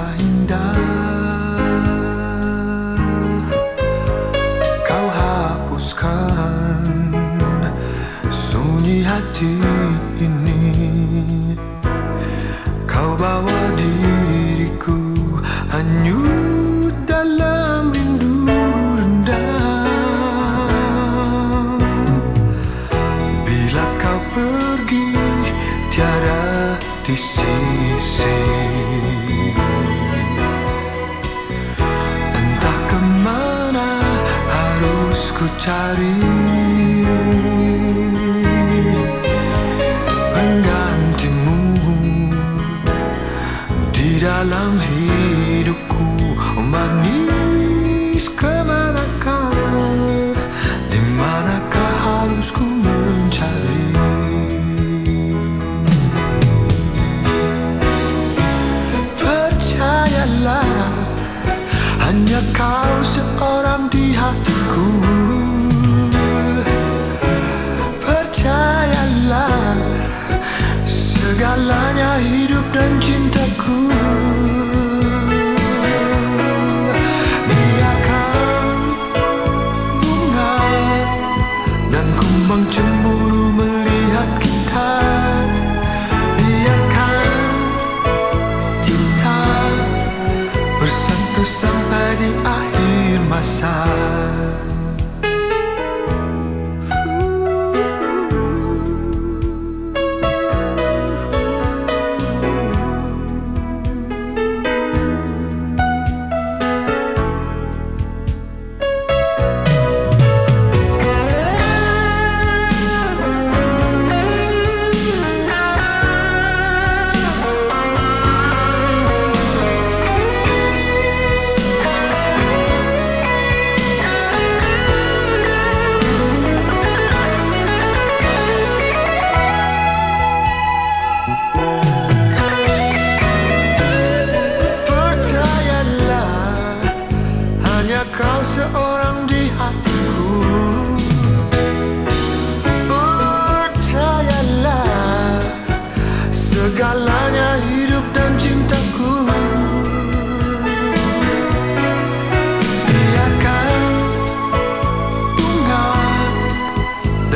terasa indah. Kau hapuskan sunyi hati ini. Kau bawa diriku hanyut dalam rindu rendam Bila kau pergi tiada di sisi ku cari. Penggantimu di dalam hidupku. Oh manis ke manakah? Di manakah harus ku mencari? Percayalah Hanya kau seorang Segalanya hidup dan cintaku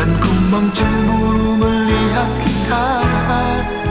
난 구멍 찬 구름을 향한